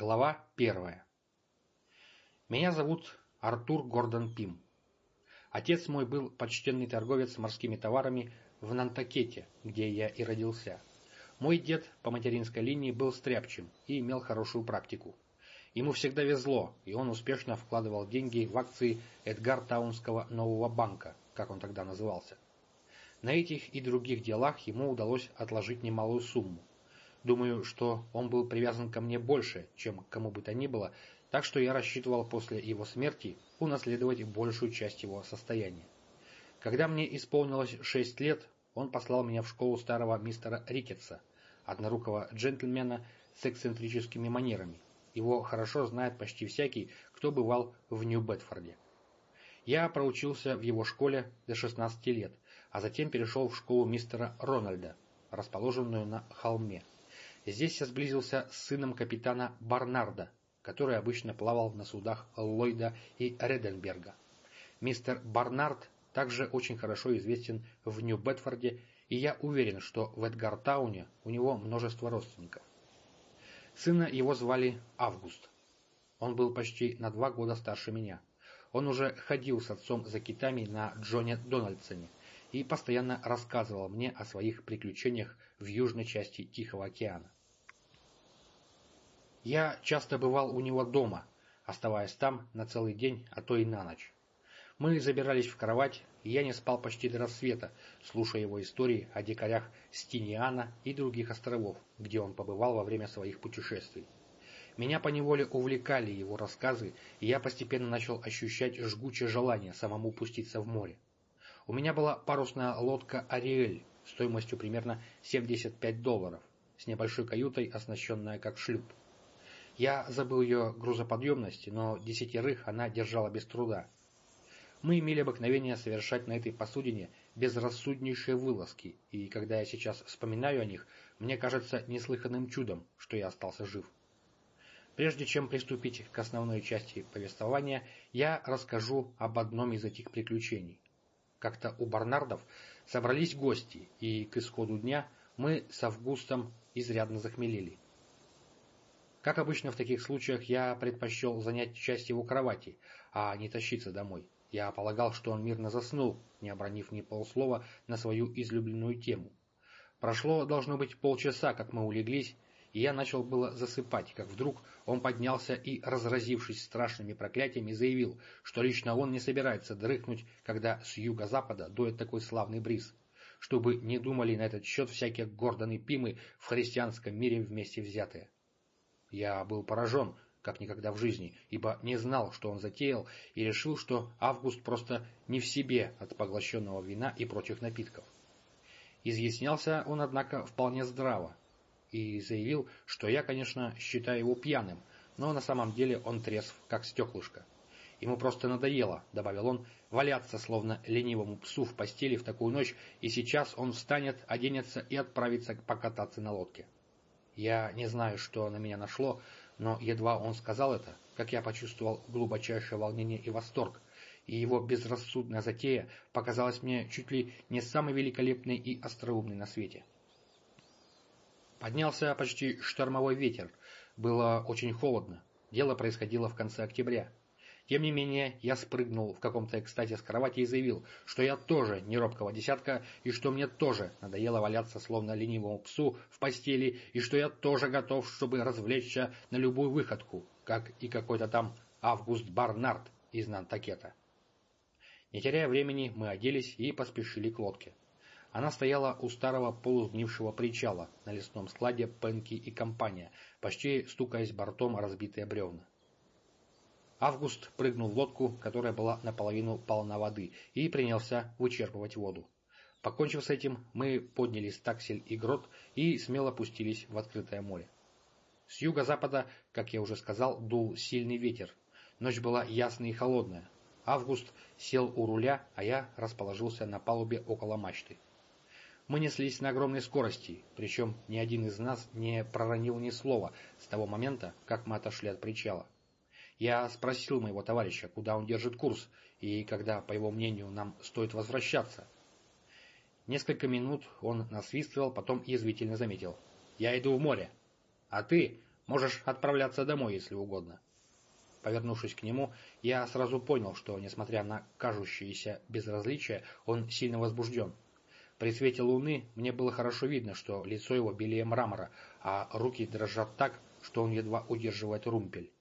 Глава первая. Меня зовут Артур Гордон Пим. Отец мой был почтенный торговец морскими товарами в Нантакете, где я и родился. Мой дед по материнской линии был стряпчим и имел хорошую практику. Ему всегда везло, и он успешно вкладывал деньги в акции Эдгар Таунского нового банка, как он тогда назывался. На этих и других делах ему удалось отложить немалую сумму. Думаю, что он был привязан ко мне больше, чем к кому бы то ни было, так что я рассчитывал после его смерти унаследовать большую часть его состояния. Когда мне исполнилось шесть лет, он послал меня в школу старого мистера Рикетса, однорукого джентльмена с эксцентрическими манерами. Его хорошо знает почти всякий, кто бывал в Нью-Бетфорде. Я проучился в его школе до 16 лет, а затем перешел в школу мистера Рональда, расположенную на холме. Здесь я сблизился с сыном капитана Барнарда, который обычно плавал на судах Ллойда и Реденберга. Мистер Барнард также очень хорошо известен в Нью-Бетфорде, и я уверен, что в Эдгартауне у него множество родственников. Сына его звали Август. Он был почти на два года старше меня. Он уже ходил с отцом за китами на Джоне Дональдсоне и постоянно рассказывал мне о своих приключениях в южной части Тихого океана. Я часто бывал у него дома, оставаясь там на целый день, а то и на ночь. Мы забирались в кровать, и я не спал почти до рассвета, слушая его истории о дикарях Стиниана и других островов, где он побывал во время своих путешествий. Меня поневоле увлекали его рассказы, и я постепенно начал ощущать жгучее желание самому пуститься в море. У меня была парусная лодка «Ариэль» стоимостью примерно 75 долларов, с небольшой каютой, оснащенная как шлюп. Я забыл ее грузоподъемности, но десятерых она держала без труда. Мы имели обыкновение совершать на этой посудине безрассуднейшие вылазки, и когда я сейчас вспоминаю о них, мне кажется неслыханным чудом, что я остался жив. Прежде чем приступить к основной части повествования, я расскажу об одном из этих приключений. Как-то у Барнардов собрались гости, и к исходу дня мы с Августом изрядно захмелели. Как обычно в таких случаях, я предпочел занять часть его кровати, а не тащиться домой. Я полагал, что он мирно заснул, не обронив ни полслова на свою излюбленную тему. Прошло, должно быть, полчаса, как мы улеглись, и я начал было засыпать, как вдруг он поднялся и, разразившись страшными проклятиями, заявил, что лично он не собирается дрыхнуть, когда с юго-запада дует такой славный бриз, чтобы не думали на этот счет всякие Гордоны Пимы в христианском мире вместе взятые. Я был поражен, как никогда в жизни, ибо не знал, что он затеял, и решил, что Август просто не в себе от поглощенного вина и прочих напитков. Изъяснялся он, однако, вполне здраво, и заявил, что я, конечно, считаю его пьяным, но на самом деле он трезв, как стеклышко. Ему просто надоело, добавил он, валяться, словно ленивому псу в постели в такую ночь, и сейчас он встанет, оденется и отправится покататься на лодке. Я не знаю, что на меня нашло, но едва он сказал это, как я почувствовал глубочайшее волнение и восторг, и его безрассудная затея показалась мне чуть ли не самой великолепной и остроумной на свете. Поднялся почти штормовой ветер, было очень холодно, дело происходило в конце октября. Тем не менее, я спрыгнул в каком-то экстазе с кровати и заявил, что я тоже не робкого десятка, и что мне тоже надоело валяться словно ленивому псу в постели, и что я тоже готов, чтобы развлечься на любую выходку, как и какой-то там Август Барнард из Нантакета. Не теряя времени, мы оделись и поспешили к лодке. Она стояла у старого полусгнившего причала на лесном складе Пенки и компания, почти стукаясь бортом разбитые бревна. Август прыгнул в лодку, которая была наполовину полна воды, и принялся вычерпывать воду. Покончив с этим, мы подняли стаксель и грот и смело пустились в открытое море. С юго-запада, как я уже сказал, дул сильный ветер. Ночь была ясная и холодная. Август сел у руля, а я расположился на палубе около мачты. Мы неслись на огромной скорости, причем ни один из нас не проронил ни слова с того момента, как мы отошли от причала. Я спросил моего товарища, куда он держит курс, и когда, по его мнению, нам стоит возвращаться. Несколько минут он насвистывал, потом язвительно заметил. «Я иду в море». «А ты?» Можешь отправляться домой, если угодно. Повернувшись к нему, я сразу понял, что, несмотря на кажущееся безразличие, он сильно возбужден. При свете луны мне было хорошо видно, что лицо его белее мрамора, а руки дрожат так, что он едва удерживает румпель.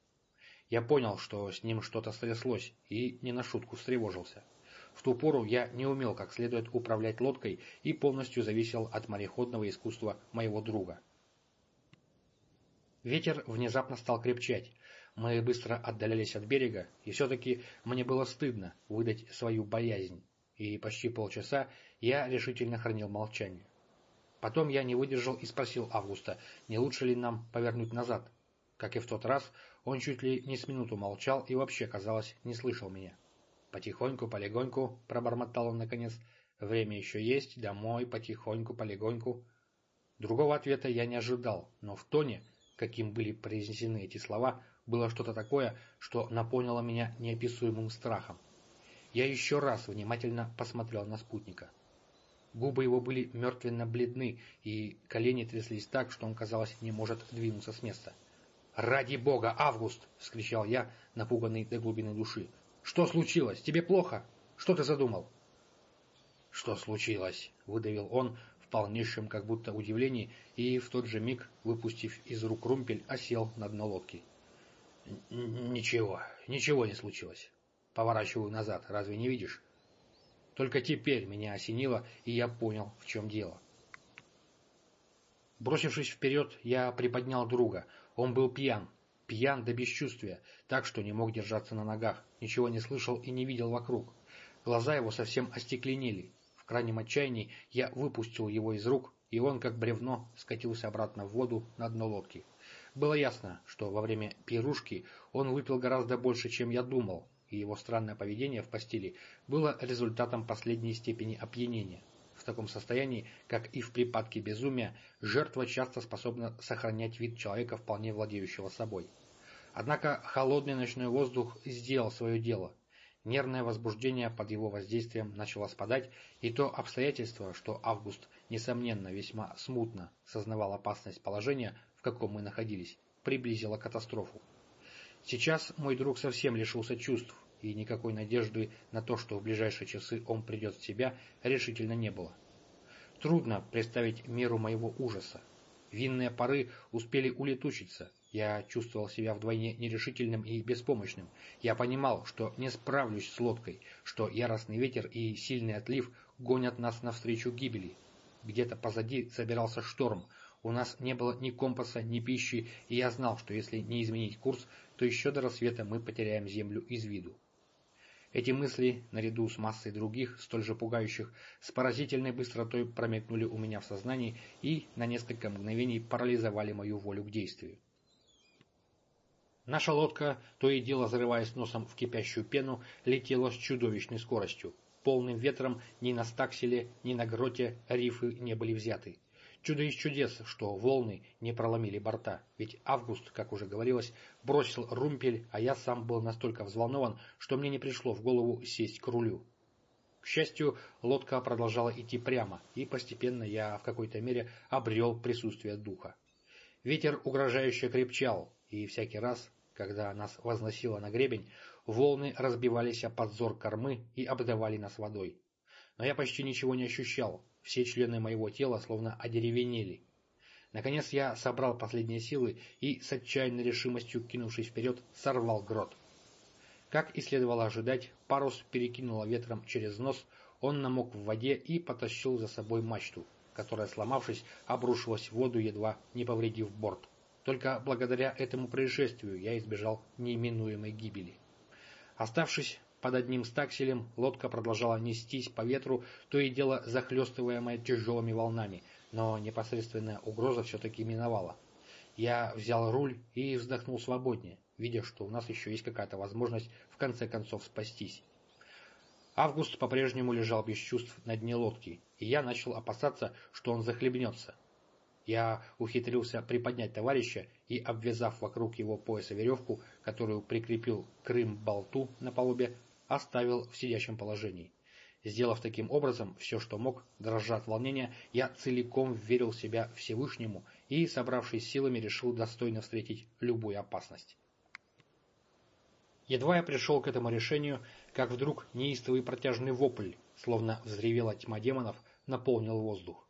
Я понял, что с ним что-то стряслось, и не на шутку встревожился. В ту пору я не умел как следует управлять лодкой и полностью зависел от мореходного искусства моего друга. Ветер внезапно стал крепчать. Мы быстро отдалялись от берега, и все-таки мне было стыдно выдать свою боязнь, и почти полчаса я решительно хранил молчание. Потом я не выдержал и спросил Августа, не лучше ли нам повернуть назад. Как и в тот раз, он чуть ли не с минуту молчал и вообще, казалось, не слышал меня. «Потихоньку, полегоньку», — пробормотал он наконец, — «время еще есть, домой, потихоньку, полегоньку». Другого ответа я не ожидал, но в тоне, каким были произнесены эти слова, было что-то такое, что наполнило меня неописуемым страхом. Я еще раз внимательно посмотрел на спутника. Губы его были мертвенно-бледны, и колени тряслись так, что он, казалось, не может двинуться с места. «Ради бога, Август!» — вскричал я, напуганный до глубины души. «Что случилось? Тебе плохо? Что ты задумал?» «Что случилось?» — выдавил он в полнейшем как будто удивлении и в тот же миг, выпустив из рук румпель, осел на дно лодки. «Ничего, ничего не случилось. Поворачиваю назад, разве не видишь?» Только теперь меня осенило, и я понял, в чем дело. Бросившись вперед, я приподнял друга — он был пьян, пьян до бесчувствия, так что не мог держаться на ногах, ничего не слышал и не видел вокруг. Глаза его совсем остекленели. В крайнем отчаянии я выпустил его из рук, и он, как бревно, скатился обратно в воду на дно лодки. Было ясно, что во время пирушки он выпил гораздо больше, чем я думал, и его странное поведение в постели было результатом последней степени опьянения таком состоянии, как и в припадке безумия, жертва часто способна сохранять вид человека, вполне владеющего собой. Однако холодный ночной воздух сделал свое дело. Нервное возбуждение под его воздействием начало спадать, и то обстоятельство, что Август, несомненно, весьма смутно сознавал опасность положения, в каком мы находились, приблизило катастрофу. Сейчас мой друг совсем лишился чувств, и никакой надежды на то, что в ближайшие часы он придет в себя, решительно не было. Трудно представить меру моего ужаса. Винные пары успели улетучиться. Я чувствовал себя вдвойне нерешительным и беспомощным. Я понимал, что не справлюсь с лодкой, что яростный ветер и сильный отлив гонят нас навстречу гибели. Где-то позади собирался шторм. У нас не было ни компаса, ни пищи, и я знал, что если не изменить курс, то еще до рассвета мы потеряем землю из виду. Эти мысли, наряду с массой других, столь же пугающих, с поразительной быстротой промелькнули у меня в сознании и на несколько мгновений парализовали мою волю к действию. Наша лодка, то и дело зарываясь носом в кипящую пену, летела с чудовищной скоростью. Полным ветром ни на стакселе, ни на гроте рифы не были взяты. Чудо из чудес, что волны не проломили борта, ведь Август, как уже говорилось, бросил румпель, а я сам был настолько взволнован, что мне не пришло в голову сесть к рулю. К счастью, лодка продолжала идти прямо, и постепенно я в какой-то мере обрел присутствие духа. Ветер угрожающе крепчал, и всякий раз, когда нас возносило на гребень, волны разбивались о подзор кормы и обдавали нас водой. Но я почти ничего не ощущал, все члены моего тела словно одеревенели. Наконец я собрал последние силы и, с отчаянной решимостью кинувшись вперед, сорвал грот. Как и следовало ожидать, парус перекинуло ветром через нос, он намок в воде и потащил за собой мачту, которая, сломавшись, обрушилась в воду, едва не повредив борт. Только благодаря этому происшествию я избежал неименуемой гибели. Оставшись под одним стакселем лодка продолжала нестись по ветру, то и дело захлестываемая тяжелыми волнами, но непосредственная угроза все-таки миновала. Я взял руль и вздохнул свободнее, видя, что у нас еще есть какая-то возможность в конце концов спастись. Август по-прежнему лежал без чувств на дне лодки, и я начал опасаться, что он захлебнется. Я ухитрился приподнять товарища и, обвязав вокруг его пояса веревку, которую прикрепил к рым-болту на палубе, оставил в сидящем положении. Сделав таким образом все, что мог, дрожа от волнения, я целиком верил себя Всевышнему и, собравшись силами, решил достойно встретить любую опасность. Едва я пришел к этому решению, как вдруг неистовый протяжный вопль, словно взревела тьма демонов, наполнил воздух.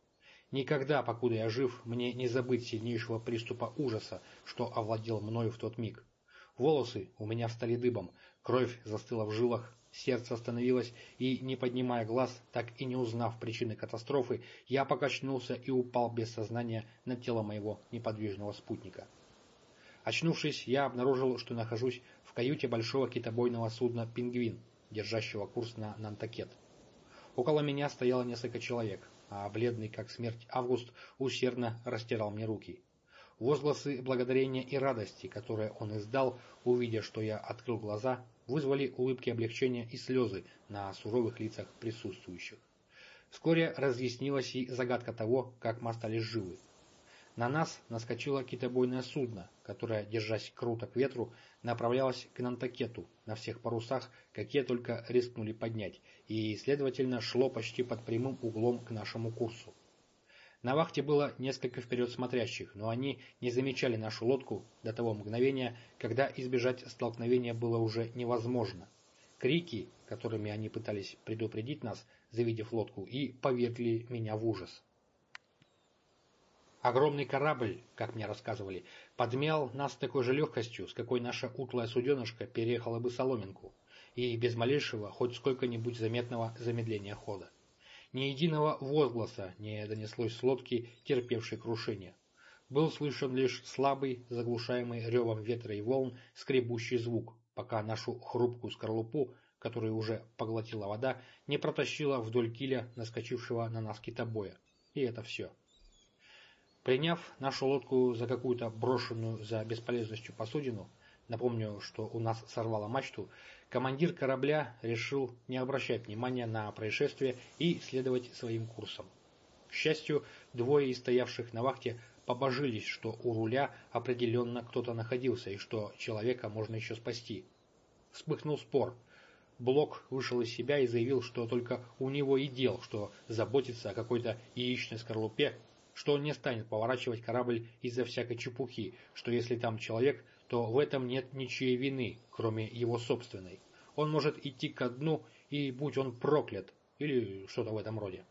Никогда, покуда я жив, мне не забыть сильнейшего приступа ужаса, что овладел мною в тот миг. Волосы у меня встали дыбом, кровь застыла в жилах, Сердце остановилось, и, не поднимая глаз, так и не узнав причины катастрофы, я покачнулся и упал без сознания на тело моего неподвижного спутника. Очнувшись, я обнаружил, что нахожусь в каюте большого китобойного судна «Пингвин», держащего курс на Нантакет. Около меня стояло несколько человек, а бледный, как смерть, Август усердно растирал мне руки. Возгласы благодарения и радости, которые он издал, увидя, что я открыл глаза, вызвали улыбки облегчения и слезы на суровых лицах присутствующих. Вскоре разъяснилась и загадка того, как мы остались живы. На нас наскочило китобойное судно, которое, держась круто к ветру, направлялось к Нантакету на всех парусах, какие только рискнули поднять, и, следовательно, шло почти под прямым углом к нашему курсу. На вахте было несколько вперед смотрящих, но они не замечали нашу лодку до того мгновения, когда избежать столкновения было уже невозможно. Крики, которыми они пытались предупредить нас, завидев лодку, и повергли меня в ужас. Огромный корабль, как мне рассказывали, подмял нас такой же легкостью, с какой наша утлая суденышка переехала бы соломинку, и без малейшего, хоть сколько-нибудь заметного замедления хода. Ни единого возгласа не донеслось с лодки, терпевшей крушение. Был слышен лишь слабый, заглушаемый ревом ветра и волн, скребущий звук, пока нашу хрупкую скорлупу, которую уже поглотила вода, не протащила вдоль киля наскочившего на нас китобоя. И это все. Приняв нашу лодку за какую-то брошенную за бесполезностью посудину, напомню, что у нас сорвало мачту, командир корабля решил не обращать внимания на происшествие и следовать своим курсом. К счастью, двое из стоявших на вахте побожились, что у руля определенно кто-то находился и что человека можно еще спасти. Вспыхнул спор. Блок вышел из себя и заявил, что только у него и дел, что заботится о какой-то яичной скорлупе, что он не станет поворачивать корабль из-за всякой чепухи, что если там человек, то в этом нет ничьей вины, кроме его собственной. Он может идти ко дну, и будь он проклят, или что-то в этом роде.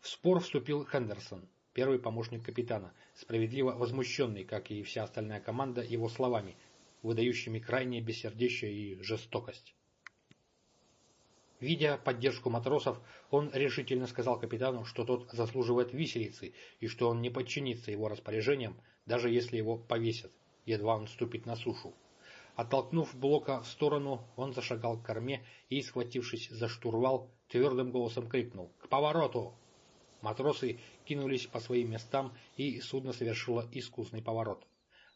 В спор вступил Хендерсон, первый помощник капитана, справедливо возмущенный, как и вся остальная команда, его словами, выдающими крайнее бессердечие и жестокость. Видя поддержку матросов, он решительно сказал капитану, что тот заслуживает виселицы и что он не подчинится его распоряжениям, даже если его повесят едва он ступит на сушу. Оттолкнув Блока в сторону, он зашагал к корме и, схватившись за штурвал, твердым голосом крикнул «К повороту!». Матросы кинулись по своим местам, и судно совершило искусный поворот.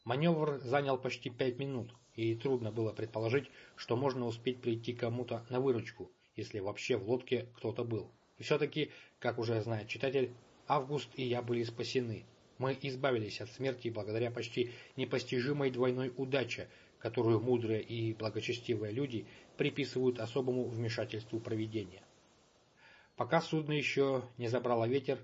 Маневр занял почти пять минут, и трудно было предположить, что можно успеть прийти кому-то на выручку, если вообще в лодке кто-то был. И все-таки, как уже знает читатель, Август и я были спасены, мы избавились от смерти благодаря почти непостижимой двойной удаче, которую мудрые и благочестивые люди приписывают особому вмешательству провидения. Пока судно еще не забрало ветер,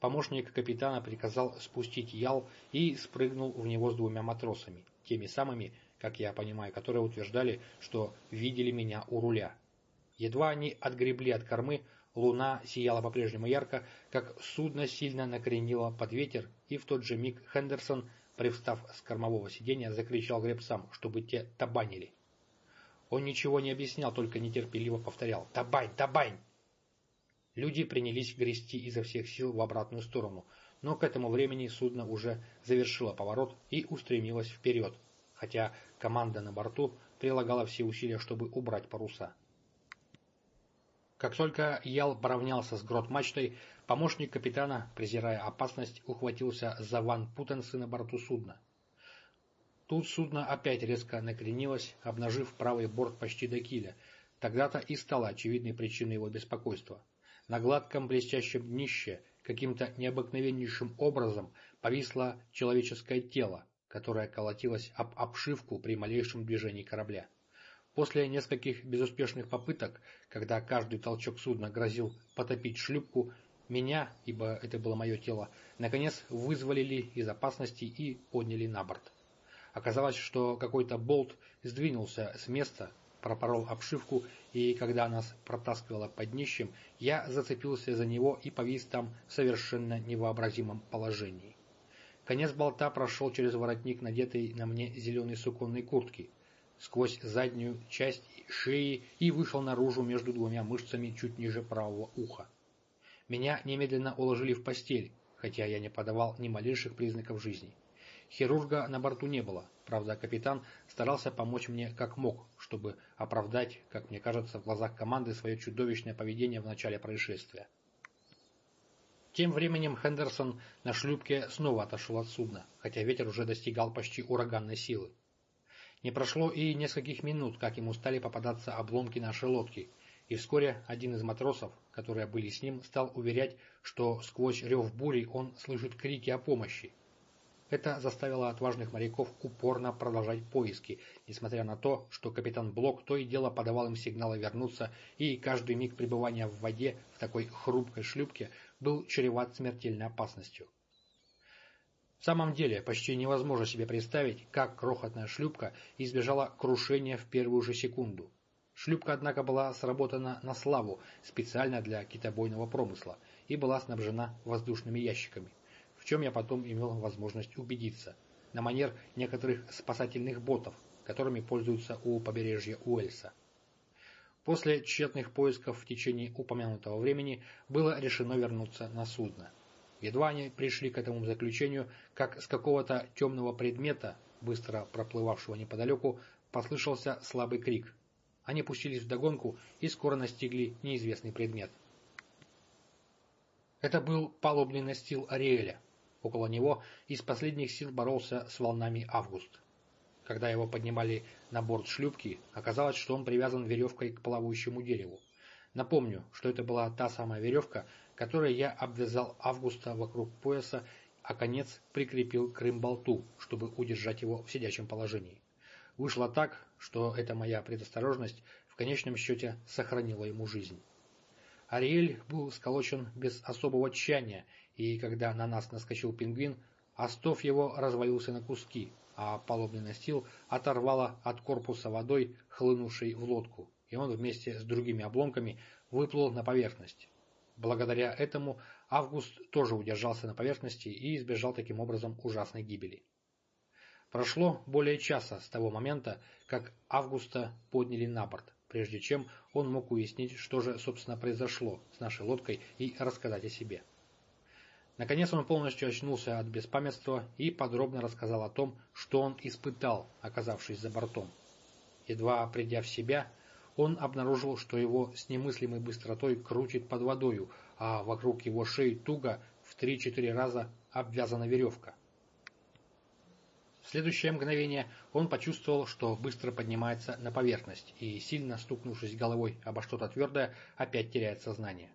помощник капитана приказал спустить ял и спрыгнул в него с двумя матросами, теми самыми, как я понимаю, которые утверждали, что видели меня у руля. Едва они отгребли от кормы, Луна сияла по-прежнему ярко, как судно сильно накренило под ветер, и в тот же миг Хендерсон, привстав с кормового сиденья, закричал гребцам, чтобы те табанили. Он ничего не объяснял, только нетерпеливо повторял «Табань! Табань!». Люди принялись грести изо всех сил в обратную сторону, но к этому времени судно уже завершило поворот и устремилось вперед, хотя команда на борту прилагала все усилия, чтобы убрать паруса. Как только Ял поравнялся с грот-мачтой, помощник капитана, презирая опасность, ухватился за ван Путенсы на борту судна. Тут судно опять резко накренилось, обнажив правый борт почти до киля. Тогда-то и стало очевидной причиной его беспокойства. На гладком блестящем днище каким-то необыкновеннейшим образом повисло человеческое тело, которое колотилось об обшивку при малейшем движении корабля. После нескольких безуспешных попыток, когда каждый толчок судна грозил потопить шлюпку, меня, ибо это было мое тело, наконец вызволили из опасности и подняли на борт. Оказалось, что какой-то болт сдвинулся с места, пропорол обшивку, и когда нас протаскивало под днищем, я зацепился за него и повис там в совершенно невообразимом положении. Конец болта прошел через воротник, надетый на мне зеленой суконной куртки – сквозь заднюю часть шеи и вышел наружу между двумя мышцами чуть ниже правого уха. Меня немедленно уложили в постель, хотя я не подавал ни малейших признаков жизни. Хирурга на борту не было, правда капитан старался помочь мне как мог, чтобы оправдать, как мне кажется, в глазах команды свое чудовищное поведение в начале происшествия. Тем временем Хендерсон на шлюпке снова отошел от судна, хотя ветер уже достигал почти ураганной силы. Не прошло и нескольких минут, как ему стали попадаться обломки нашей лодки, и вскоре один из матросов, которые были с ним, стал уверять, что сквозь рев бури он слышит крики о помощи. Это заставило отважных моряков упорно продолжать поиски, несмотря на то, что капитан Блок то и дело подавал им сигналы вернуться, и каждый миг пребывания в воде в такой хрупкой шлюпке был чреват смертельной опасностью. В самом деле, почти невозможно себе представить, как крохотная шлюпка избежала крушения в первую же секунду. Шлюпка, однако, была сработана на славу специально для китобойного промысла и была снабжена воздушными ящиками, в чем я потом имел возможность убедиться, на манер некоторых спасательных ботов, которыми пользуются у побережья Уэльса. После тщетных поисков в течение упомянутого времени было решено вернуться на судно. Едва они пришли к этому заключению, как с какого-то темного предмета, быстро проплывавшего неподалеку, послышался слабый крик. Они пустились в догонку и скоро настигли неизвестный предмет. Это был палубный настил Ариэля. Около него из последних сил боролся с волнами Август. Когда его поднимали на борт шлюпки, оказалось, что он привязан веревкой к плавающему дереву. Напомню, что это была та самая веревка, которой я обвязал Августа вокруг пояса, а конец прикрепил к рымболту, чтобы удержать его в сидячем положении. Вышло так, что эта моя предосторожность в конечном счете сохранила ему жизнь. Ариэль был сколочен без особого тщания, и когда на нас наскочил пингвин, остов его развалился на куски, а палубный настил оторвало от корпуса водой, хлынувшей в лодку, и он вместе с другими обломками выплыл на поверхность. Благодаря этому Август тоже удержался на поверхности и избежал таким образом ужасной гибели. Прошло более часа с того момента, как Августа подняли на борт, прежде чем он мог уяснить, что же, собственно, произошло с нашей лодкой и рассказать о себе. Наконец он полностью очнулся от беспамятства и подробно рассказал о том, что он испытал, оказавшись за бортом. Едва придя в себя, он обнаружил, что его с немыслимой быстротой крутит под водою, а вокруг его шеи туго в 3-4 раза обвязана веревка. В следующее мгновение он почувствовал, что быстро поднимается на поверхность и, сильно стукнувшись головой обо что-то твердое, опять теряет сознание.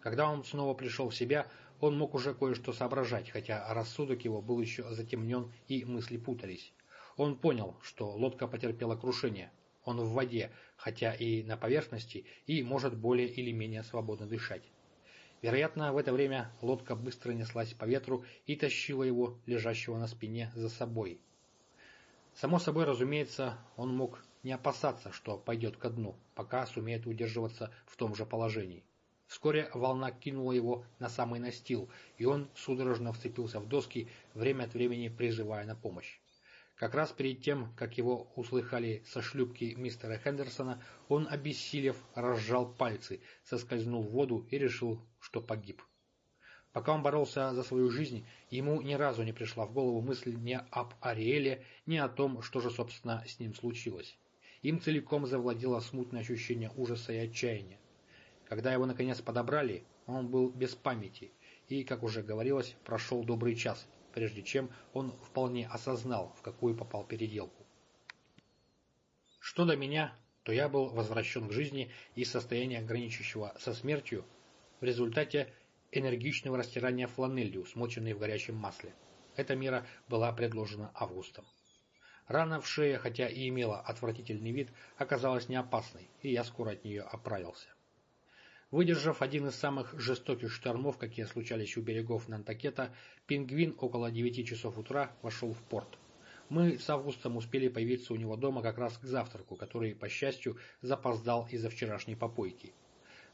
Когда он снова пришел в себя, он мог уже кое-что соображать, хотя рассудок его был еще затемнен и мысли путались. Он понял, что лодка потерпела крушение, он в воде, хотя и на поверхности, и может более или менее свободно дышать. Вероятно, в это время лодка быстро неслась по ветру и тащила его, лежащего на спине, за собой. Само собой, разумеется, он мог не опасаться, что пойдет ко дну, пока сумеет удерживаться в том же положении. Вскоре волна кинула его на самый настил, и он судорожно вцепился в доски, время от времени призывая на помощь. Как раз перед тем, как его услыхали со шлюпки мистера Хендерсона, он, обессилев, разжал пальцы, соскользнул в воду и решил, что погиб. Пока он боролся за свою жизнь, ему ни разу не пришла в голову мысль ни об Ариэле, ни о том, что же, собственно, с ним случилось. Им целиком завладело смутное ощущение ужаса и отчаяния. Когда его наконец подобрали, он был без памяти, и, как уже говорилось, прошел добрый час, прежде чем он вполне осознал, в какую попал переделку. Что до меня, то я был возвращен к жизни из состояния, граничащего со смертью, в результате энергичного растирания фланелью, смоченной в горячем масле. Эта мера была предложена Августом. Рана в шее, хотя и имела отвратительный вид, оказалась не опасной, и я скоро от нее оправился. Выдержав один из самых жестоких штормов, какие случались у берегов Нантакета, пингвин около девяти часов утра вошел в порт. Мы с Августом успели появиться у него дома как раз к завтраку, который, по счастью, запоздал из-за вчерашней попойки.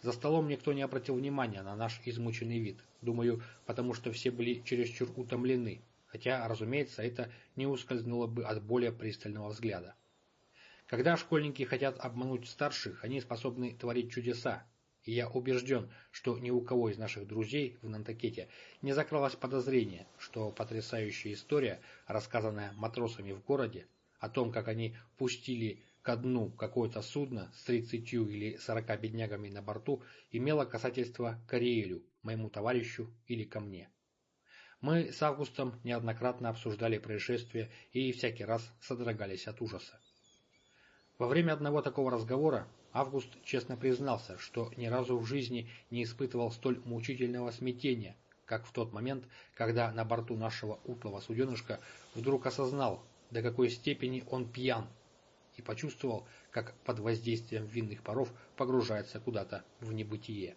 За столом никто не обратил внимания на наш измученный вид. Думаю, потому что все были чересчур утомлены, хотя, разумеется, это не ускользнуло бы от более пристального взгляда. Когда школьники хотят обмануть старших, они способны творить чудеса, и я убежден, что ни у кого из наших друзей в Нантакете не закралось подозрение, что потрясающая история, рассказанная матросами в городе, о том, как они пустили ко дну какое-то судно с тридцатью или сорока беднягами на борту, имела касательство к Ариэлю, моему товарищу или ко мне. Мы с Августом неоднократно обсуждали происшествие и всякий раз содрогались от ужаса. Во время одного такого разговора Август честно признался, что ни разу в жизни не испытывал столь мучительного смятения, как в тот момент, когда на борту нашего утлого суденышка вдруг осознал, до какой степени он пьян, и почувствовал, как под воздействием винных паров погружается куда-то в небытие.